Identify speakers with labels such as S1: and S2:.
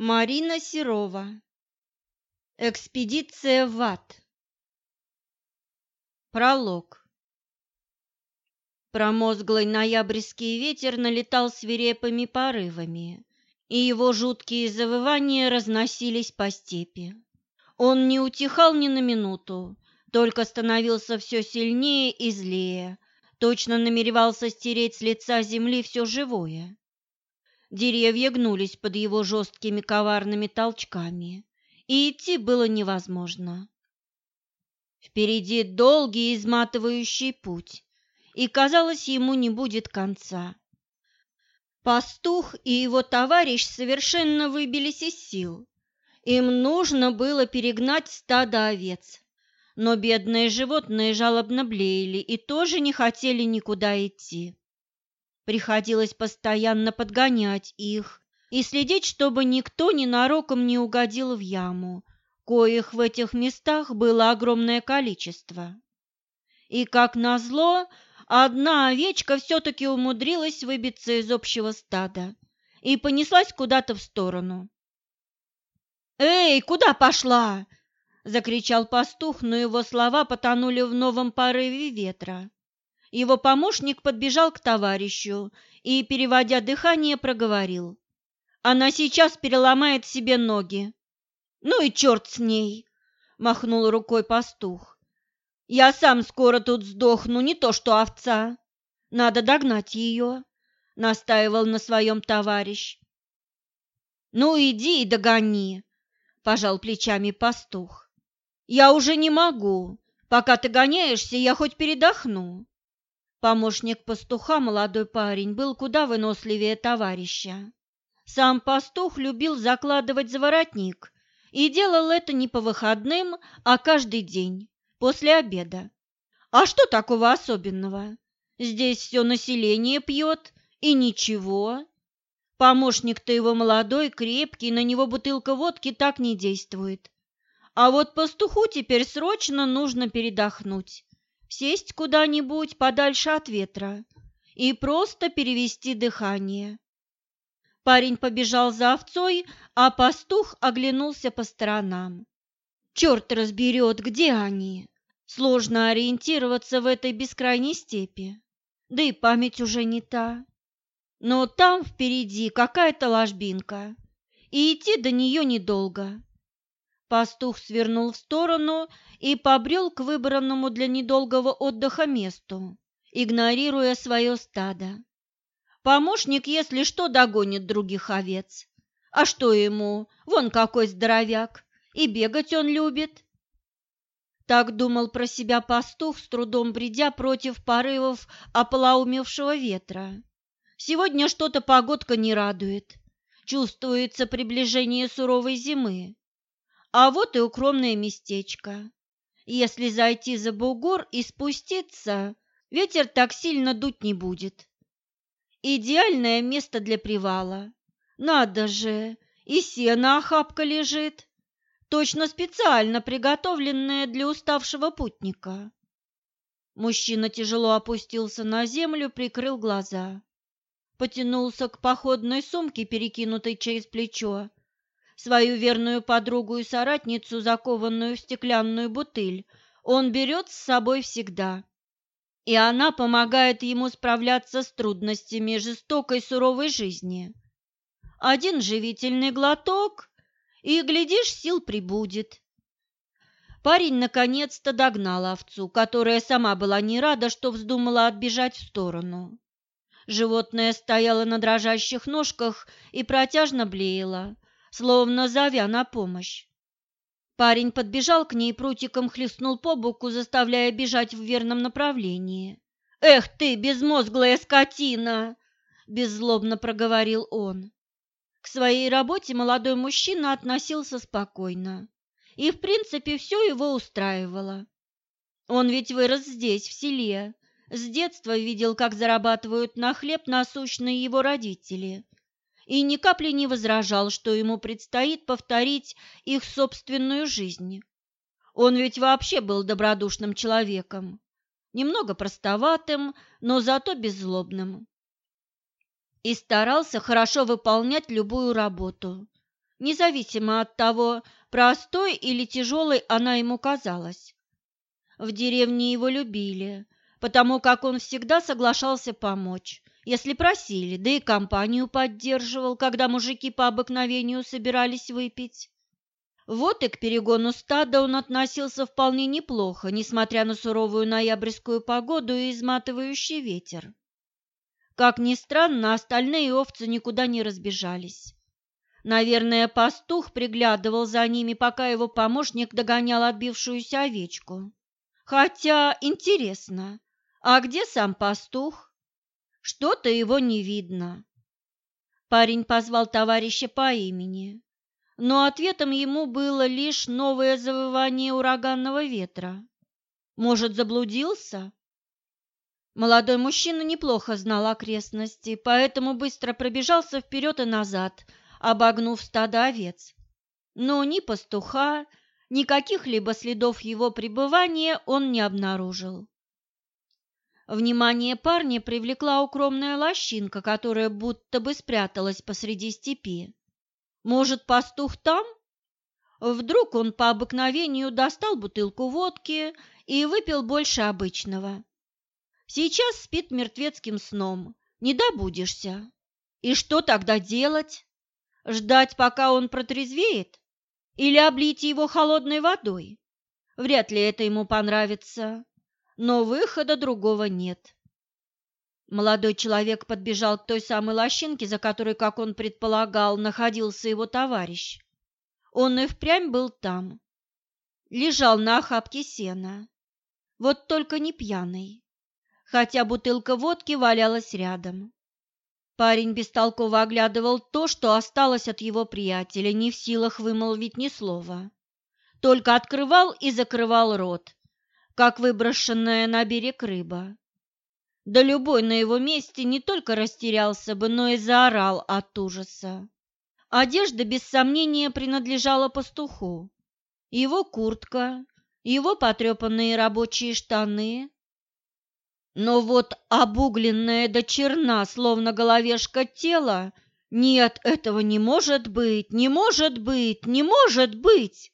S1: Марина Серова. Экспедиция в ад. Пролог. Промозглый ноябрьский ветер налетал свирепыми порывами, и его жуткие завывания разносились по степи. Он не утихал ни на минуту, только становился все сильнее и злее, точно намеревался стереть с лица земли все живое. Деревья гнулись под его жесткими коварными толчками, и идти было невозможно. Впереди долгий изматывающий путь, и, казалось, ему не будет конца. Пастух и его товарищ совершенно выбились из сил. Им нужно было перегнать стадо овец, но бедные животные жалобно блеяли и тоже не хотели никуда идти. Приходилось постоянно подгонять их и следить, чтобы никто ненароком не угодил в яму, коих в этих местах было огромное количество. И, как назло, одна овечка все-таки умудрилась выбиться из общего стада и понеслась куда-то в сторону. «Эй, куда пошла?» – закричал пастух, но его слова потонули в новом порыве ветра. Его помощник подбежал к товарищу и, переводя дыхание, проговорил. «Она сейчас переломает себе ноги». «Ну и черт с ней!» – махнул рукой пастух. «Я сам скоро тут сдохну, не то что овца. Надо догнать ее», – настаивал на своем товарищ. «Ну иди и догони», – пожал плечами пастух. «Я уже не могу. Пока ты гоняешься, я хоть передохну». Помощник пастуха, молодой парень, был куда выносливее товарища. Сам пастух любил закладывать заворотник и делал это не по выходным, а каждый день, после обеда. А что такого особенного? Здесь все население пьет, и ничего. Помощник-то его молодой, крепкий, на него бутылка водки так не действует. А вот пастуху теперь срочно нужно передохнуть сесть куда-нибудь подальше от ветра и просто перевести дыхание. Парень побежал за овцой, а пастух оглянулся по сторонам. Черт разберет, где они. Сложно ориентироваться в этой бескрайней степи. Да и память уже не та. Но там впереди какая-то ложбинка, и идти до нее недолго. Пастух свернул в сторону и побрел к выбранному для недолгого отдыха месту, игнорируя свое стадо. Помощник, если что, догонит других овец. А что ему? Вон какой здоровяк. И бегать он любит. Так думал про себя пастух, с трудом бредя против порывов ополоумевшего ветра. Сегодня что-то погодка не радует. Чувствуется приближение суровой зимы. А вот и укромное местечко. Если зайти за бугор и спуститься, ветер так сильно дуть не будет. Идеальное место для привала. Надо же, и сено охапка лежит, точно специально приготовленное для уставшего путника. Мужчина тяжело опустился на землю, прикрыл глаза. Потянулся к походной сумке, перекинутой через плечо, свою верную подругу и соратницу, закованную в стеклянную бутыль, он берет с собой всегда. И она помогает ему справляться с трудностями жестокой суровой жизни. Один живительный глоток, и, глядишь, сил прибудет. Парень наконец-то догнал овцу, которая сама была не рада, что вздумала отбежать в сторону. Животное стояло на дрожащих ножках и протяжно блеяло, словно зовя на помощь. Парень подбежал к ней прутиком хлестнул по боку, заставляя бежать в верном направлении. «Эх ты, безмозглая скотина!» – беззлобно проговорил он. К своей работе молодой мужчина относился спокойно, и, в принципе, все его устраивало. Он ведь вырос здесь, в селе, с детства видел, как зарабатывают на хлеб насущные его родители – и ни капли не возражал, что ему предстоит повторить их собственную жизнь. Он ведь вообще был добродушным человеком, немного простоватым, но зато беззлобным. И старался хорошо выполнять любую работу. независимо от того, простой или тяжелой она ему казалась. В деревне его любили, потому как он всегда соглашался помочь, если просили, да и компанию поддерживал, когда мужики по обыкновению собирались выпить. Вот и к перегону стада он относился вполне неплохо, несмотря на суровую ноябрьскую погоду и изматывающий ветер. Как ни странно, остальные овцы никуда не разбежались. Наверное, пастух приглядывал за ними, пока его помощник догонял отбившуюся овечку. Хотя, интересно, а где сам пастух? Что-то его не видно. Парень позвал товарища по имени но ответом ему было лишь новое завывание ураганного ветра. Может, заблудился? Молодой мужчина неплохо знал окрестности, поэтому быстро пробежался вперед и назад, обогнув стадо овец. Но ни пастуха, ни каких-либо следов его пребывания он не обнаружил. Внимание парня привлекла укромная лощинка, которая будто бы спряталась посреди степи. Может, пастух там? Вдруг он по обыкновению достал бутылку водки и выпил больше обычного. Сейчас спит мертвецким сном, не добудешься. И что тогда делать? Ждать, пока он протрезвеет? Или облить его холодной водой? Вряд ли это ему понравится, но выхода другого нет. Молодой человек подбежал к той самой лощинке, за которой, как он предполагал, находился его товарищ. Он и впрямь был там. Лежал на охапке сена. Вот только не пьяный, хотя бутылка водки валялась рядом. Парень бестолково оглядывал то, что осталось от его приятеля, не в силах вымолвить ни слова. Только открывал и закрывал рот, как выброшенная на берег рыба. Да любой на его месте не только растерялся бы, но и заорал от ужаса. Одежда, без сомнения, принадлежала пастуху. Его куртка, его потрепанные рабочие штаны. Но вот обугленная до черна, словно головешка тела, нет, этого не может быть, не может быть, не может быть!